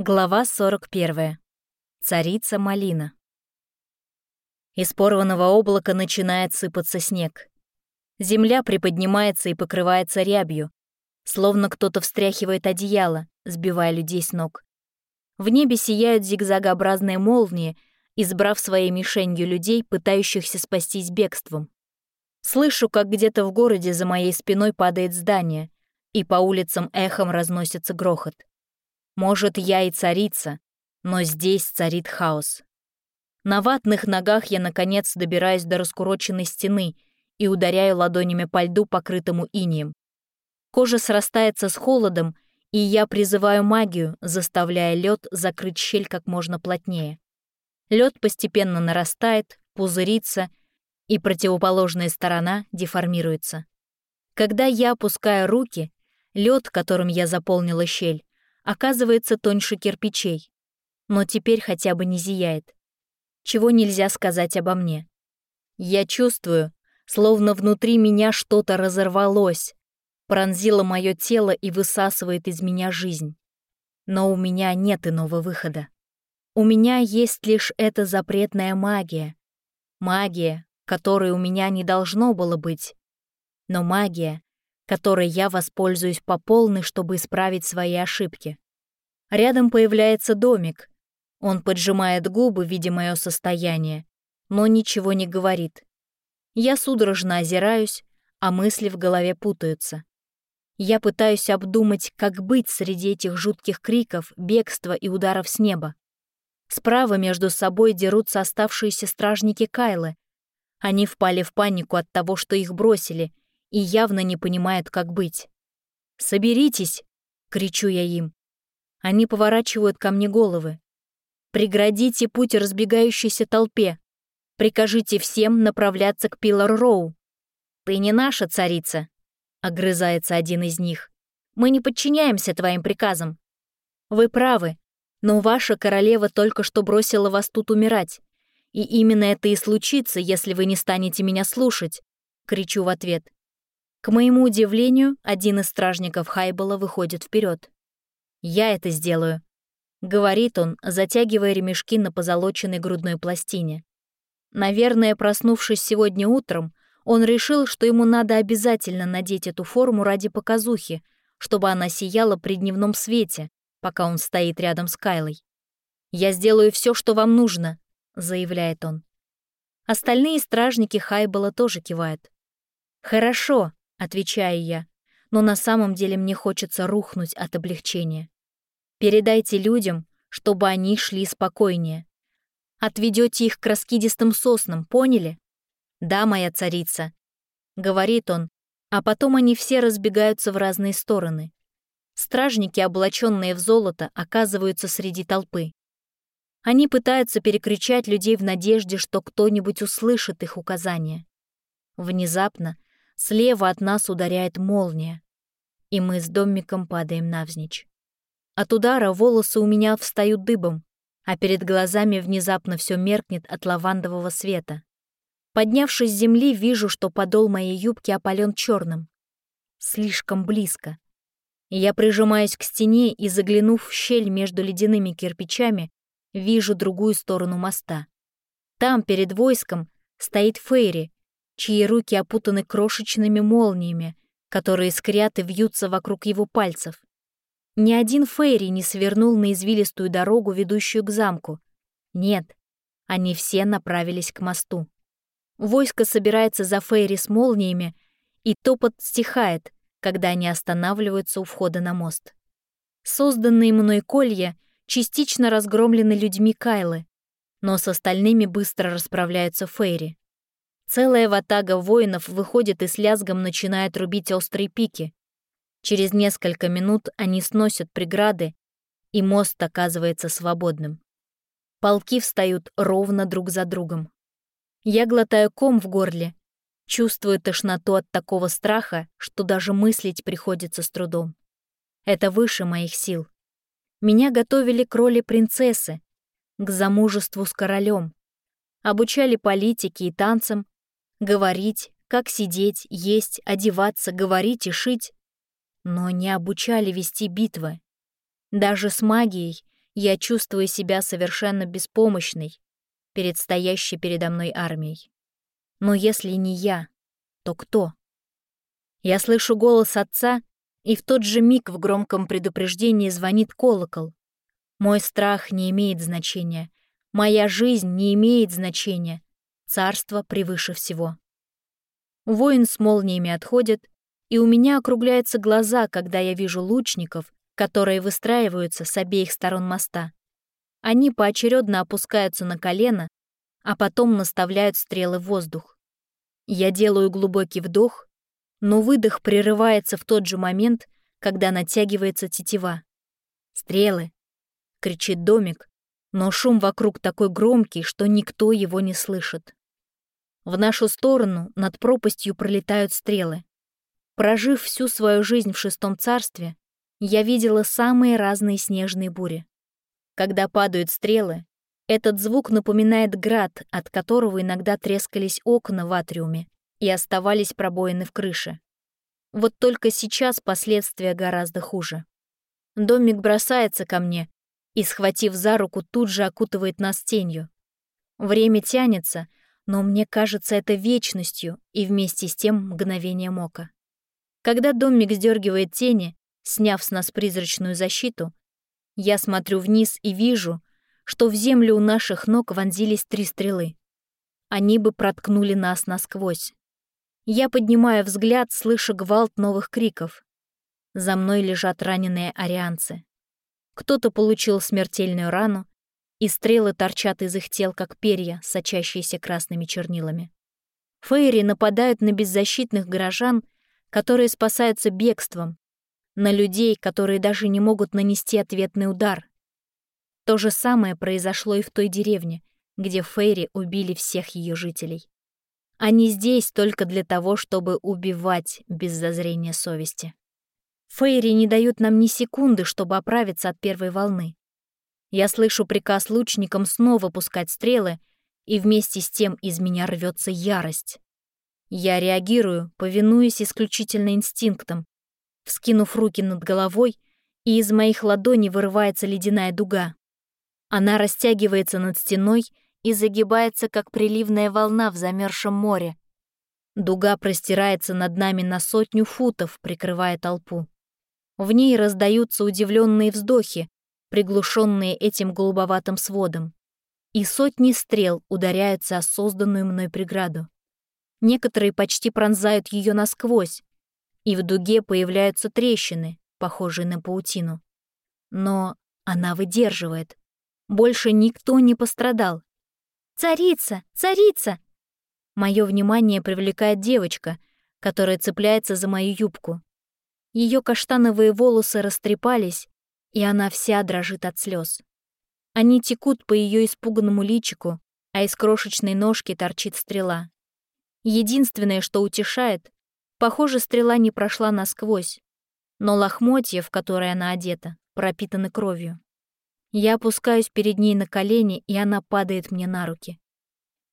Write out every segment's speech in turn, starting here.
Глава 41. Царица Малина. Из порванного облака начинает сыпаться снег. Земля приподнимается и покрывается рябью, словно кто-то встряхивает одеяло, сбивая людей с ног. В небе сияют зигзагообразные молнии, избрав своей мишенью людей, пытающихся спастись бегством. Слышу, как где-то в городе за моей спиной падает здание, и по улицам эхом разносится грохот. Может, я и царица, но здесь царит хаос. На ватных ногах я, наконец, добираюсь до раскуроченной стены и ударяю ладонями по льду, покрытому инием. Кожа срастается с холодом, и я призываю магию, заставляя лед закрыть щель как можно плотнее. Лед постепенно нарастает, пузырится, и противоположная сторона деформируется. Когда я опускаю руки, лед, которым я заполнила щель, оказывается тоньше кирпичей. Но теперь хотя бы не зияет. Чего нельзя сказать обо мне. Я чувствую, словно внутри меня что-то разорвалось, пронзило мое тело и высасывает из меня жизнь. Но у меня нет иного выхода. У меня есть лишь эта запретная магия. Магия, которой у меня не должно было быть. Но магия, которой я воспользуюсь по полной, чтобы исправить свои ошибки. Рядом появляется домик. Он поджимает губы, видя мое состояние, но ничего не говорит. Я судорожно озираюсь, а мысли в голове путаются. Я пытаюсь обдумать, как быть среди этих жутких криков, бегства и ударов с неба. Справа между собой дерутся оставшиеся стражники Кайлы. Они впали в панику от того, что их бросили, и явно не понимают, как быть. «Соберитесь!» — кричу я им. Они поворачивают ко мне головы. «Преградите путь разбегающейся толпе. Прикажите всем направляться к Пилар-Роу». «Ты не наша царица», — огрызается один из них. «Мы не подчиняемся твоим приказам». «Вы правы, но ваша королева только что бросила вас тут умирать. И именно это и случится, если вы не станете меня слушать», — кричу в ответ. К моему удивлению, один из стражников Хайбола выходит вперед. «Я это сделаю», — говорит он, затягивая ремешки на позолоченной грудной пластине. Наверное, проснувшись сегодня утром, он решил, что ему надо обязательно надеть эту форму ради показухи, чтобы она сияла при дневном свете, пока он стоит рядом с Кайлой. «Я сделаю все, что вам нужно», — заявляет он. Остальные стражники Хайбола тоже кивают. «Хорошо», — отвечаю я, но на самом деле мне хочется рухнуть от облегчения. Передайте людям, чтобы они шли спокойнее. Отведете их к раскидистым соснам, поняли? Да, моя царица, — говорит он, а потом они все разбегаются в разные стороны. Стражники, облаченные в золото, оказываются среди толпы. Они пытаются перекричать людей в надежде, что кто-нибудь услышит их указания. Внезапно Слева от нас ударяет молния, и мы с домиком падаем навзничь. От удара волосы у меня встают дыбом, а перед глазами внезапно все меркнет от лавандового света. Поднявшись с земли, вижу, что подол моей юбки опален черным. Слишком близко. Я прижимаюсь к стене и, заглянув в щель между ледяными кирпичами, вижу другую сторону моста. Там, перед войском, стоит Фейри чьи руки опутаны крошечными молниями, которые скрят и вьются вокруг его пальцев. Ни один Фейри не свернул на извилистую дорогу, ведущую к замку. Нет, они все направились к мосту. Войско собирается за Фейри с молниями, и топот стихает, когда они останавливаются у входа на мост. Созданные мной колья частично разгромлены людьми Кайлы, но с остальными быстро расправляются Фейри. Целая ватага воинов выходит и с лязгом начинает рубить острые пики. Через несколько минут они сносят преграды, и мост оказывается свободным. Полки встают ровно друг за другом. Я глотаю ком в горле, чувствую тошноту от такого страха, что даже мыслить приходится с трудом. Это выше моих сил. Меня готовили к роли принцессы, к замужеству с королем, обучали политике и танцам, Говорить, как сидеть, есть, одеваться, говорить и шить. Но не обучали вести битвы. Даже с магией Я чувствую себя совершенно беспомощной перед стоящей передо мной армией. Но если не я, то кто? Я слышу голос отца, и в тот же миг в громком предупреждении звонит колокол. Мой страх не имеет значения. Моя жизнь не имеет значения. Царство превыше всего. Воин с молниями отходит, и у меня округляются глаза, когда я вижу лучников, которые выстраиваются с обеих сторон моста. Они поочередно опускаются на колено, а потом наставляют стрелы в воздух. Я делаю глубокий вдох, но выдох прерывается в тот же момент, когда натягивается тетива. «Стрелы!» — кричит домик, но шум вокруг такой громкий, что никто его не слышит. В нашу сторону над пропастью пролетают стрелы. Прожив всю свою жизнь в шестом царстве, я видела самые разные снежные бури. Когда падают стрелы, этот звук напоминает град, от которого иногда трескались окна в атриуме и оставались пробоины в крыше. Вот только сейчас последствия гораздо хуже. Домик бросается ко мне и, схватив за руку, тут же окутывает нас тенью. Время тянется, но мне кажется это вечностью и вместе с тем мгновением ока. Когда домик сдергивает тени, Сняв с нас призрачную защиту, я смотрю вниз и вижу, что в землю у наших ног вонзились три стрелы. Они бы проткнули нас насквозь. Я поднимаю взгляд, слыша гвалт новых криков. За мной лежат раненые арианцы. Кто-то получил смертельную рану, и стрелы торчат из их тел, как перья, сочащиеся красными чернилами. Фейри нападают на беззащитных горожан, которые спасаются бегством, на людей, которые даже не могут нанести ответный удар. То же самое произошло и в той деревне, где Фейри убили всех ее жителей. Они здесь только для того, чтобы убивать без зазрения совести. Фейри не дают нам ни секунды, чтобы оправиться от первой волны. Я слышу приказ лучникам снова пускать стрелы, и вместе с тем из меня рвется ярость. Я реагирую, повинуясь исключительно инстинктам, вскинув руки над головой, и из моих ладоней вырывается ледяная дуга. Она растягивается над стеной и загибается, как приливная волна в замерзшем море. Дуга простирается над нами на сотню футов, прикрывая толпу. В ней раздаются удивленные вздохи, приглушенные этим голубоватым сводом. И сотни стрел ударяются о созданную мной преграду. Некоторые почти пронзают ее насквозь, и в дуге появляются трещины, похожие на паутину. Но она выдерживает. Больше никто не пострадал. «Царица! Царица!» Мое внимание привлекает девочка, которая цепляется за мою юбку. Ее каштановые волосы растрепались, и она вся дрожит от слез. Они текут по ее испуганному личику, а из крошечной ножки торчит стрела. Единственное, что утешает, Похоже, стрела не прошла насквозь, но лохмотья, в которые она одета, пропитаны кровью. Я опускаюсь перед ней на колени, и она падает мне на руки.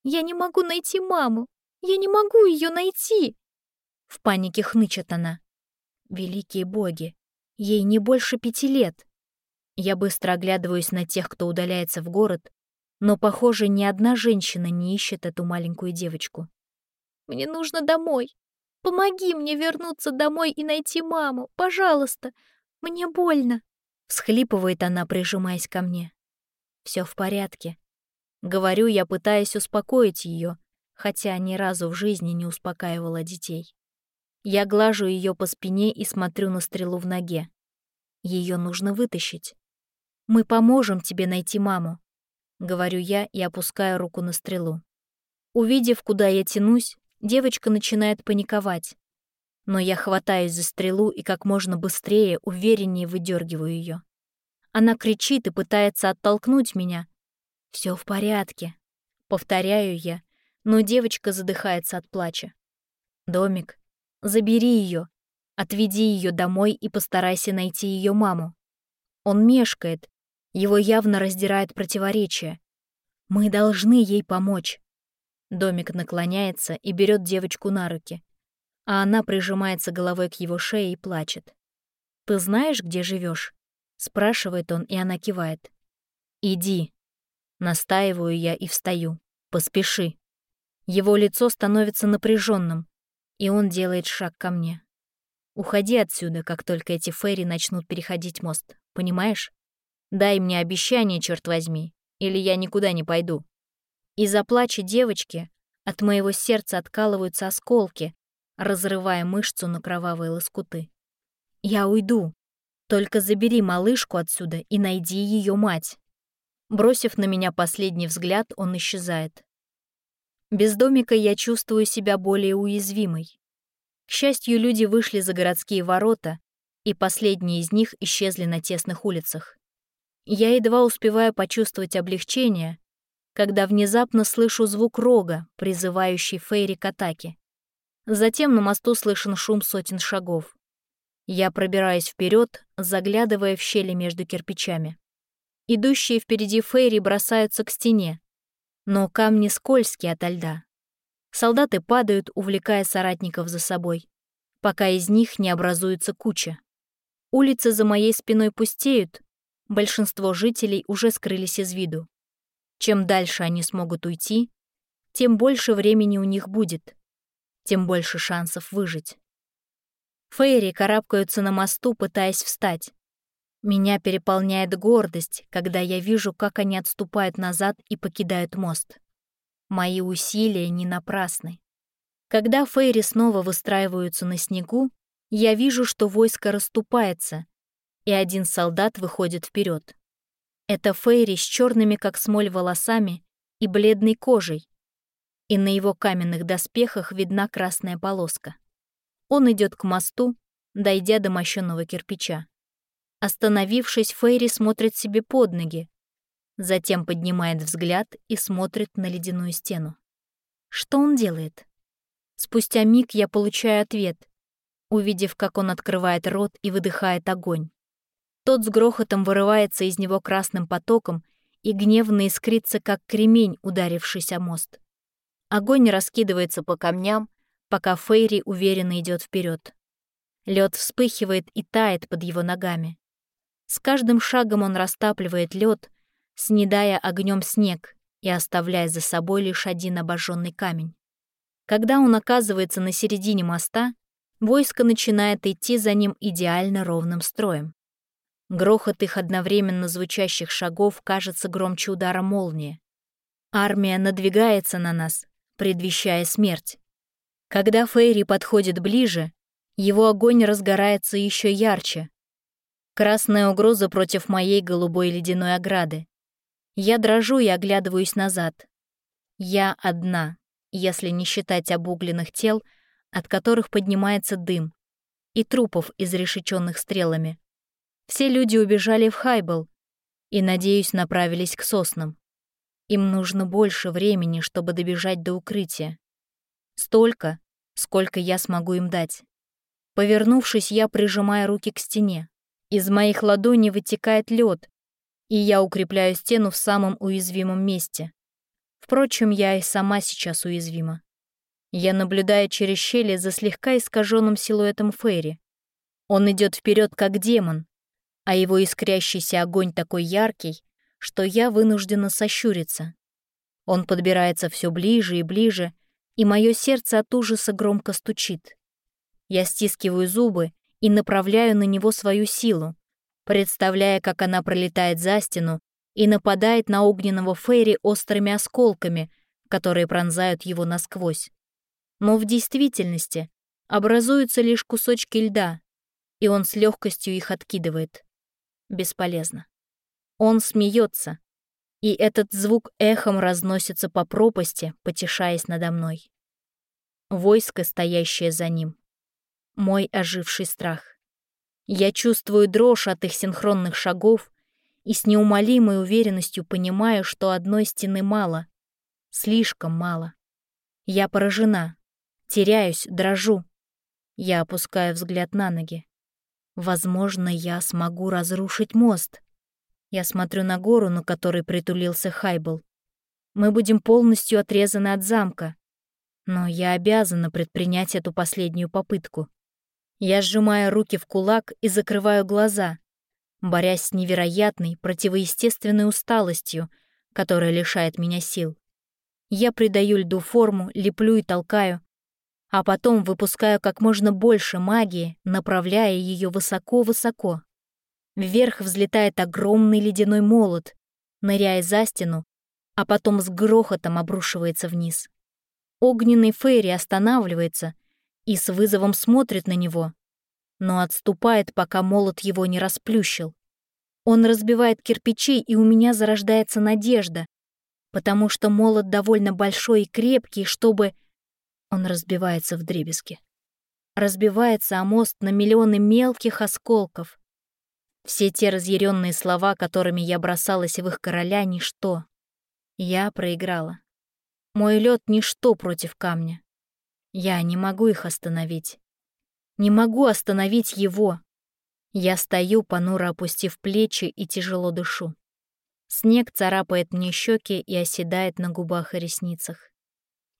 «Я не могу найти маму! Я не могу ее найти!» В панике хнычет она. «Великие боги! Ей не больше пяти лет!» Я быстро оглядываюсь на тех, кто удаляется в город, но, похоже, ни одна женщина не ищет эту маленькую девочку. «Мне нужно домой! Помоги мне вернуться домой и найти маму, пожалуйста. Мне больно. Всхлипывает она, прижимаясь ко мне. Все в порядке. Говорю я, пытаясь успокоить ее, хотя ни разу в жизни не успокаивала детей. Я глажу ее по спине и смотрю на стрелу в ноге. Ее нужно вытащить. Мы поможем тебе найти маму, говорю я и опускаю руку на стрелу. Увидев, куда я тянусь, девочка начинает паниковать. Но я хватаюсь за стрелу и как можно быстрее, увереннее выдергиваю ее. Она кричит и пытается оттолкнуть меня. Все в порядке. Повторяю я, но девочка задыхается от плача. Домик, забери ее, отведи ее домой и постарайся найти ее маму. Он мешкает, его явно раздирает противоречие. Мы должны ей помочь. Домик наклоняется и берет девочку на руки, а она прижимается головой к его шее и плачет. «Ты знаешь, где живешь? спрашивает он, и она кивает. «Иди». Настаиваю я и встаю. «Поспеши». Его лицо становится напряженным, и он делает шаг ко мне. «Уходи отсюда, как только эти фейри начнут переходить мост, понимаешь? Дай мне обещание, черт возьми, или я никуда не пойду». Из-за плача девочки от моего сердца откалываются осколки, разрывая мышцу на кровавые лоскуты. «Я уйду. Только забери малышку отсюда и найди ее мать». Бросив на меня последний взгляд, он исчезает. Без домика я чувствую себя более уязвимой. К счастью, люди вышли за городские ворота, и последние из них исчезли на тесных улицах. Я едва успеваю почувствовать облегчение, когда внезапно слышу звук рога, призывающий Фейри к атаке. Затем на мосту слышен шум сотен шагов. Я пробираюсь вперед, заглядывая в щели между кирпичами. Идущие впереди Фейри бросаются к стене, но камни скользкие ото льда. Солдаты падают, увлекая соратников за собой, пока из них не образуется куча. Улицы за моей спиной пустеют, большинство жителей уже скрылись из виду. Чем дальше они смогут уйти, тем больше времени у них будет, тем больше шансов выжить. Фейри карабкаются на мосту, пытаясь встать. Меня переполняет гордость, когда я вижу, как они отступают назад и покидают мост. Мои усилия не напрасны. Когда Фейри снова выстраиваются на снегу, я вижу, что войско расступается, и один солдат выходит вперед. Это Фейри с черными, как смоль, волосами и бледной кожей, и на его каменных доспехах видна красная полоска. Он идет к мосту, дойдя до мощенного кирпича. Остановившись, Фейри смотрит себе под ноги, затем поднимает взгляд и смотрит на ледяную стену. Что он делает? Спустя миг я получаю ответ, увидев, как он открывает рот и выдыхает огонь. Тот с грохотом вырывается из него красным потоком и гневно искрится, как кремень, ударившись о мост. Огонь раскидывается по камням, пока Фейри уверенно идет вперед. Лед вспыхивает и тает под его ногами. С каждым шагом он растапливает лед, снедая огнем снег и оставляя за собой лишь один обожженный камень. Когда он оказывается на середине моста, войско начинает идти за ним идеально ровным строем. Грохот их одновременно звучащих шагов кажется громче удара молнии. Армия надвигается на нас, предвещая смерть. Когда Фейри подходит ближе, его огонь разгорается еще ярче. Красная угроза против моей голубой ледяной ограды. Я дрожу и оглядываюсь назад. Я одна, если не считать обугленных тел, от которых поднимается дым, и трупов, изрешеченных стрелами. Все люди убежали в Хайбл и, надеюсь, направились к соснам. Им нужно больше времени, чтобы добежать до укрытия. Столько, сколько я смогу им дать. Повернувшись, я прижимаю руки к стене. Из моих ладоней вытекает лед, и я укрепляю стену в самом уязвимом месте. Впрочем, я и сама сейчас уязвима. Я наблюдаю через щели за слегка искаженным силуэтом Фейри. Он идет вперед как демон, а его искрящийся огонь такой яркий, что я вынуждена сощуриться. Он подбирается все ближе и ближе, и мое сердце от ужаса громко стучит. Я стискиваю зубы и направляю на него свою силу, представляя, как она пролетает за стену и нападает на огненного Фейри острыми осколками, которые пронзают его насквозь. Но в действительности образуются лишь кусочки льда, и он с легкостью их откидывает. Бесполезно. Он смеется, и этот звук эхом разносится по пропасти, потешаясь надо мной. Войско, стоящее за ним. Мой оживший страх. Я чувствую дрожь от их синхронных шагов и с неумолимой уверенностью понимаю, что одной стены мало, слишком мало. Я поражена, теряюсь, дрожу. Я опускаю взгляд на ноги. Возможно, я смогу разрушить мост. Я смотрю на гору, на которой притулился Хайбл. Мы будем полностью отрезаны от замка. Но я обязана предпринять эту последнюю попытку. Я сжимаю руки в кулак и закрываю глаза. борясь с невероятной, противоестественной усталостью, которая лишает меня сил. Я придаю льду форму, леплю и толкаю, а потом выпускаю как можно больше магии, направляя ее высоко-высоко. Вверх взлетает огромный ледяной молот, ныряя за стену, а потом с грохотом обрушивается вниз. Огненный Фейри останавливается и с вызовом смотрит на него, но отступает, пока молот его не расплющил. Он разбивает кирпичи, и у меня зарождается надежда, потому что молот довольно большой и крепкий, чтобы... Он разбивается в дребезги. Разбивается о мост на миллионы мелких осколков. Все те разъяренные слова, которыми я бросалась в их короля, — ничто. Я проиграла. Мой лед ничто против камня. Я не могу их остановить. Не могу остановить его. Я стою, понуро опустив плечи и тяжело дышу. Снег царапает мне щеки и оседает на губах и ресницах.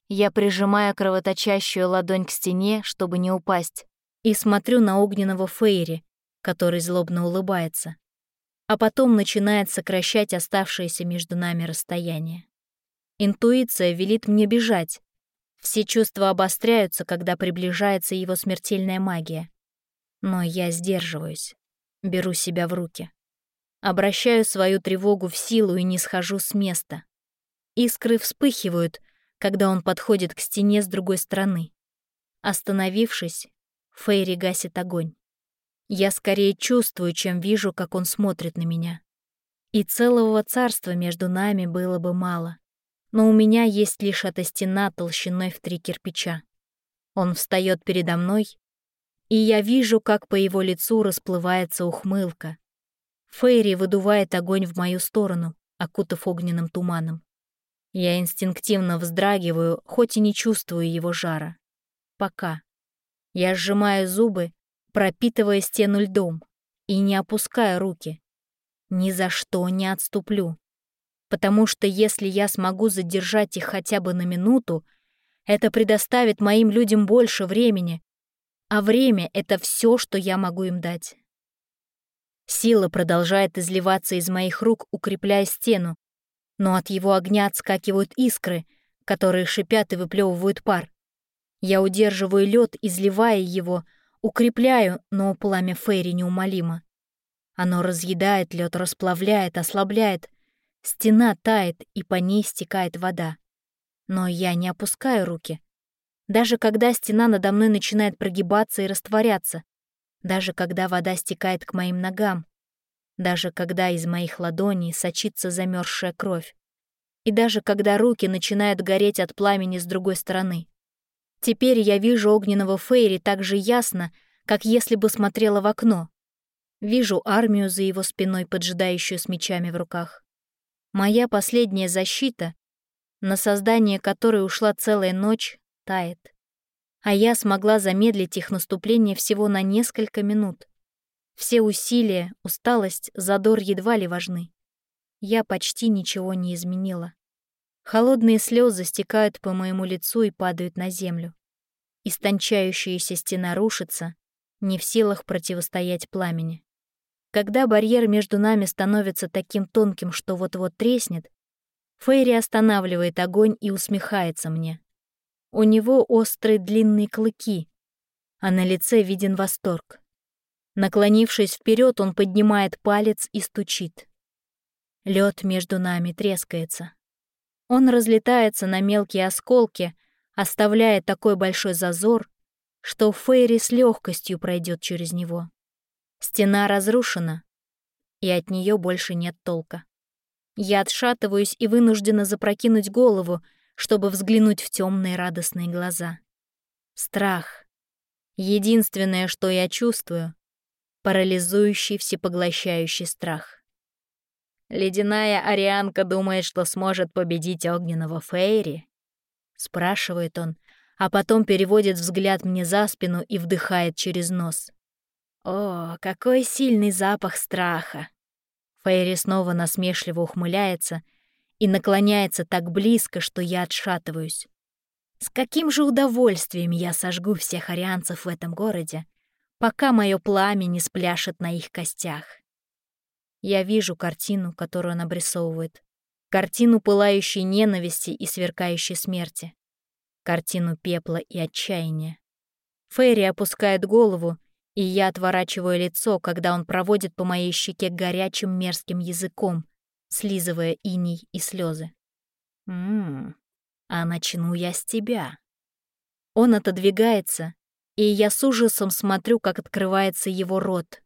Я прижимаю кровоточащую ладонь к стене, чтобы не упасть, и смотрю на огненного Фейри, который злобно улыбается, а потом начинает сокращать оставшееся между нами расстояние. Интуиция велит мне бежать. Все чувства обостряются, когда приближается его смертельная магия. Но я сдерживаюсь, беру себя в руки. Обращаю свою тревогу в силу и не схожу с места. Искры вспыхивают, когда он подходит к стене с другой стороны. Остановившись, Фейри гасит огонь. Я скорее чувствую, чем вижу, как он смотрит на меня. И целого царства между нами было бы мало. Но у меня есть лишь эта стена толщиной в три кирпича. Он встает передо мной, и я вижу, как по его лицу расплывается ухмылка. Фейри выдувает огонь в мою сторону, окутав огненным туманом. Я инстинктивно вздрагиваю, хоть и не чувствую его жара. Пока. Я сжимаю зубы пропитывая стену льдом, и не опуская руки. Ни за что не отступлю. Потому что если я смогу задержать их хотя бы на минуту, это предоставит моим людям больше времени, а время — это все, что я могу им дать. Сила продолжает изливаться из моих рук, укрепляя стену, но от его огня отскакивают искры, которые шипят и выплевывают пар. Я удерживаю лед, изливая его, Укрепляю, но пламя Фейри неумолимо. Оно разъедает лед, расплавляет, ослабляет. Стена тает, и по ней стекает вода. Но я не опускаю руки. Даже когда стена надо мной начинает прогибаться и растворяться. Даже когда вода стекает к моим ногам. Даже когда из моих ладоней сочится замерзшая кровь. И даже когда руки начинают гореть от пламени с другой стороны. Теперь я вижу огненного Фейри так же ясно, как если бы смотрела в окно. Вижу армию за его спиной, поджидающую с мечами в руках. Моя последняя защита, на создание которой ушла целая ночь, тает. А я смогла замедлить их наступление всего на несколько минут. Все усилия, усталость, задор едва ли важны. Я почти ничего не изменила. Холодные слезы стекают по моему лицу и падают на землю. Истончающаяся стена рушится, не в силах противостоять пламени. Когда барьер между нами становится таким тонким, что вот-вот треснет, Фейри останавливает огонь и усмехается мне. У него острые длинные клыки, а на лице виден восторг. Наклонившись вперед, он поднимает палец и стучит. Лед между нами трескается. Он разлетается на мелкие осколки, оставляя такой большой зазор, что Фейри с легкостью пройдет через него. Стена разрушена, и от нее больше нет толка. Я отшатываюсь и вынуждена запрокинуть голову, чтобы взглянуть в темные радостные глаза. Страх. Единственное, что я чувствую — парализующий, всепоглощающий страх. «Ледяная Арианка думает, что сможет победить огненного Фейри?» — спрашивает он, а потом переводит взгляд мне за спину и вдыхает через нос. «О, какой сильный запах страха!» Фейри снова насмешливо ухмыляется и наклоняется так близко, что я отшатываюсь. С каким же удовольствием я сожгу всех арианцев в этом городе, пока мое пламя не спляшет на их костях. Я вижу картину, которую он обрисовывает. Картину пылающей ненависти и сверкающей смерти. Картину пепла и отчаяния. Фейри опускает голову, и я отворачиваю лицо, когда он проводит по моей щеке горячим мерзким языком, слизывая иней и слезы. «Ммм, а начну я с тебя». Он отодвигается, и я с ужасом смотрю, как открывается его рот.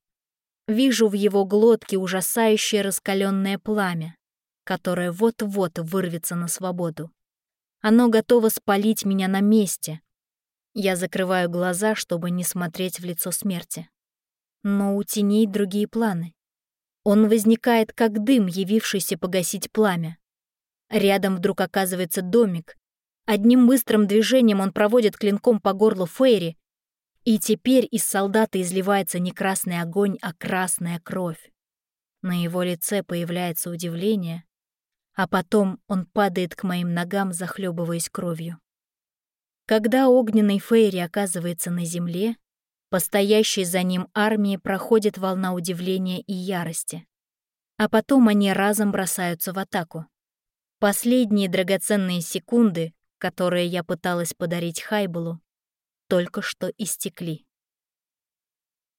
Вижу в его глотке ужасающее раскаленное пламя, которое вот-вот вырвется на свободу. Оно готово спалить меня на месте. Я закрываю глаза, чтобы не смотреть в лицо смерти. Но у теней другие планы. Он возникает как дым, явившийся погасить пламя. Рядом вдруг оказывается домик. Одним быстрым движением он проводит клинком по горлу Фейри, и теперь из солдата изливается не красный огонь, а красная кровь. На его лице появляется удивление, а потом он падает к моим ногам, захлебываясь кровью. Когда огненный Фейри оказывается на земле, по за ним армии проходит волна удивления и ярости. А потом они разом бросаются в атаку. Последние драгоценные секунды, которые я пыталась подарить Хайбулу, только что истекли.